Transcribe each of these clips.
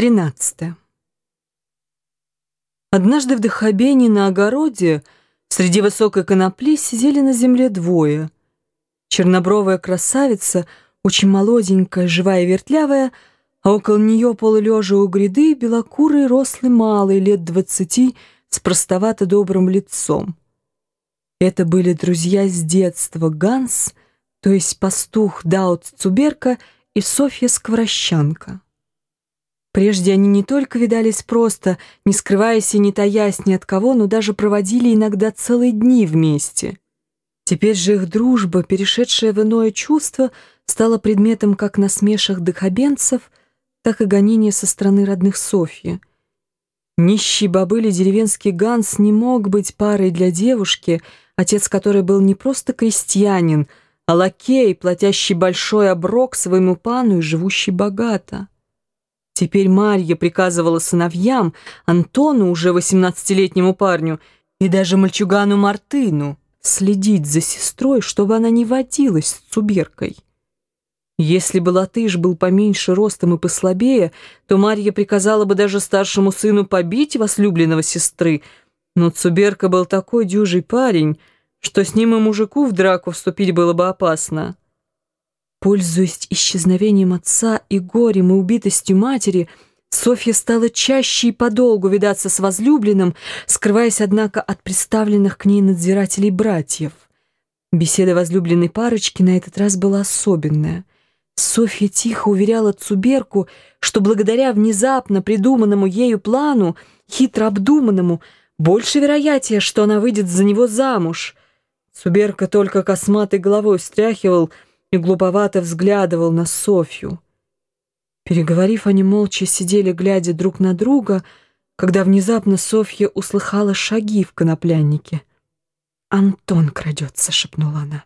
13. Однажды в Дахабене на огороде среди высокой конопли сидели на земле двое. Чернобровая красавица, очень молоденькая, живая и вертлявая, а около нее полулежа у гряды белокурый рослый малый лет двадцати с простовато-добрым лицом. Это были друзья с детства Ганс, то есть пастух Даут Цуберка и Софья Скворощанка. Прежде они не только видались просто, не скрываясь и не таясь ни от кого, но даже проводили иногда целые дни вместе. Теперь же их дружба, перешедшая в иное чувство, стала предметом как насмешек дыхобенцев, так и гонения со стороны родных Софьи. Нищий бобыль деревенский Ганс не мог быть парой для девушки, отец которой был не просто крестьянин, а лакей, платящий большой оброк своему пану и живущий богато. Теперь Марья приказывала сыновьям, Антону, уже восемнадцатилетнему парню, и даже мальчугану Мартыну следить за сестрой, чтобы она не водилась с Цуберкой. Если бы Латыш был поменьше ростом и послабее, то Марья приказала бы даже старшему сыну побить возлюбленного сестры, но Цуберка был такой дюжий парень, что с ним и мужику в драку вступить было бы опасно. Пользуясь исчезновением отца и горем и убитостью матери, Софья стала чаще и подолгу видаться с возлюбленным, скрываясь, однако, от представленных к ней надзирателей братьев. Беседа возлюбленной парочки на этот раз была особенная. Софья тихо уверяла Цуберку, что благодаря внезапно придуманному ею плану, хитро обдуманному, больше вероятия, что она выйдет за него замуж. Цуберка только косматой головой встряхивал — и глуповато взглядывал на Софью. Переговорив, они молча сидели, глядя друг на друга, когда внезапно Софья услыхала шаги в конопляннике. «Антон крадется», — шепнула она.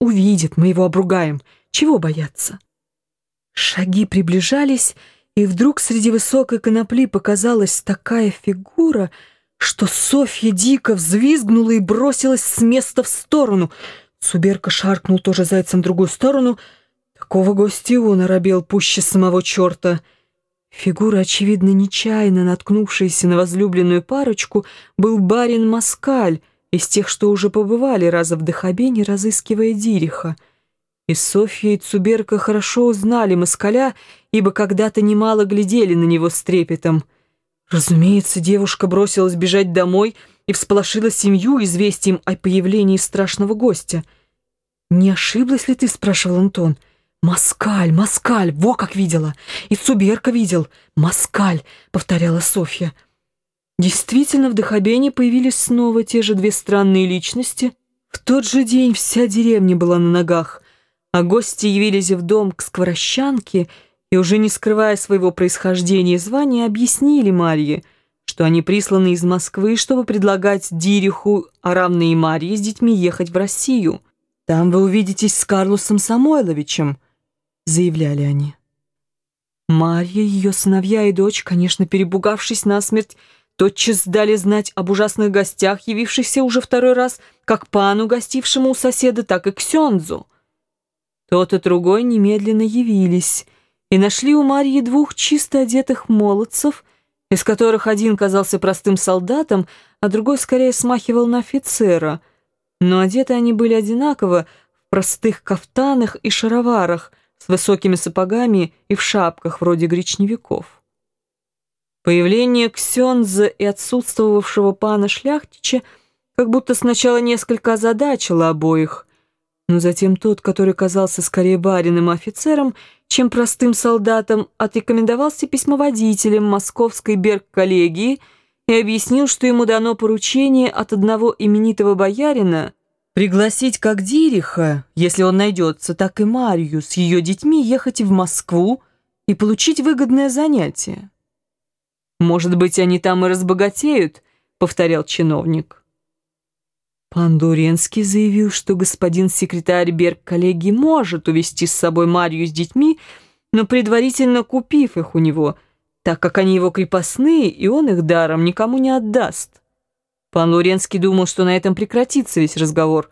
«Увидит, мы его обругаем. Чего бояться?» Шаги приближались, и вдруг среди высокой конопли показалась такая фигура, что Софья дико взвизгнула и бросилась с места в сторону — Суберка шаркнул тоже зайцем в другую сторону. Такого гостя он оробел пуще самого черта. Фигура, очевидно, нечаянно наткнувшаяся на возлюбленную парочку, был барин Маскаль, из тех, что уже побывали раза в Дахабене, разыскивая Дириха. И Софья, и Цуберка хорошо узнали Маскаля, ибо когда-то немало глядели на него с трепетом. Разумеется, девушка бросилась бежать домой и всполошила семью известием о появлении страшного гостя — «Не ошиблась ли ты?» — спрашивал Антон. «Москаль, москаль, во как видела! И Цуберка видел! Москаль!» — повторяла Софья. Действительно, в Дахабене появились снова те же две странные личности. В тот же день вся деревня была на ногах, а гости явились в дом к скворощанке и, уже не скрывая своего происхождения и звания, объяснили Марье, что они присланы из Москвы, чтобы предлагать Дириху, а равные Марье с детьми ехать в Россию. «Там вы увидитесь с Карлосом Самойловичем», — заявляли они. Марья, ее сыновья и дочь, конечно, перебугавшись насмерть, тотчас дали знать об ужасных гостях, явившихся уже второй раз, как пану, гостившему у соседа, так и к Сёнзу. Тот и другой немедленно явились и нашли у Марьи двух чисто одетых молодцев, из которых один казался простым солдатом, а другой скорее смахивал на офицера — но одеты они были одинаково в простых кафтанах и шароварах, с высокими сапогами и в шапках вроде гречневиков. Появление Ксенза и отсутствовавшего пана Шляхтича как будто сначала несколько озадачило обоих, но затем тот, который казался скорее барином и офицером, чем простым солдатом, отрекомендовался письмоводителем московской берг-коллегии – и объяснил, что ему дано поручение от одного именитого боярина пригласить как Дириха, если он найдется, так и Марью с ее детьми ехать в Москву и получить выгодное занятие. «Может быть, они там и разбогатеют», — повторял чиновник. Пан Дуренский заявил, что господин секретарь Берг коллеги может увезти с собой Марью с детьми, но предварительно купив их у него — так как они его крепостные, и он их даром никому не отдаст. Пан Луренский думал, что на этом прекратится весь разговор,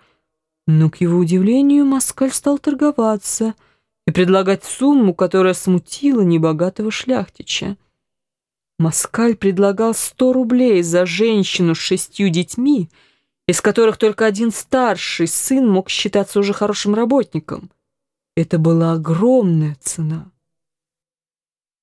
но, к его удивлению, Москаль стал торговаться и предлагать сумму, которая смутила небогатого шляхтича. Москаль предлагал сто рублей за женщину с шестью детьми, из которых только один старший сын мог считаться уже хорошим работником. Это была огромная цена.